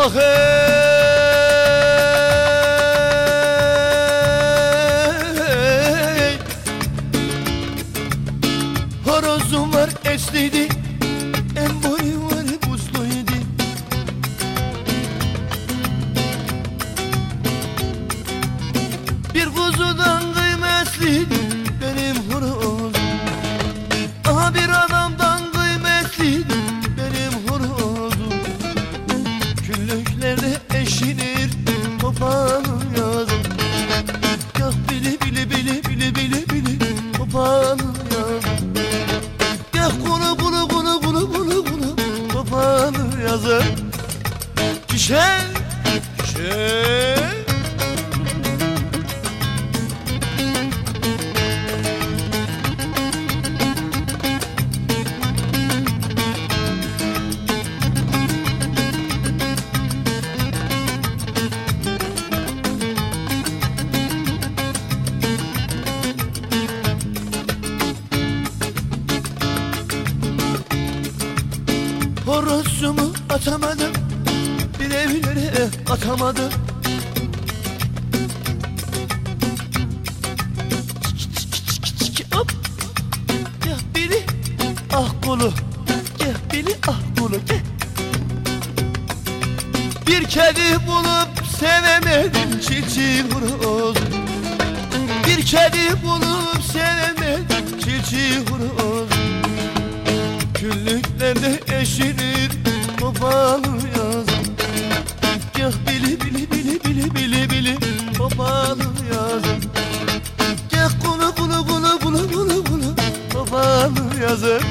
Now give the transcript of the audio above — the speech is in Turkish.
Ah hey. Horozum var esliydi En boyu var buzluydu Bir kuzudan kıymetliydi Küllüklerde eşinir papağanın yazım Gah bili bili bili bili bili bili papağanın yazım Gah kulu kulu kulu kulu kulu kulu papağanın yazım Şişe Şişe Horozumu atamadım. Bir evlere atamadım. Hop. Gel biri ah kulu. Gel biri ah kulu. Gel. Bir kedi bulup sevemedim çiçeği horoz. Bir kedi bulup sevemedim çiçeği horoz Küllüklerde eşilir babalı yazım Gah bili bili bili bili bili bili babalı yazım Gah kulu kulu kulu kulu kulu kulu babalı yazım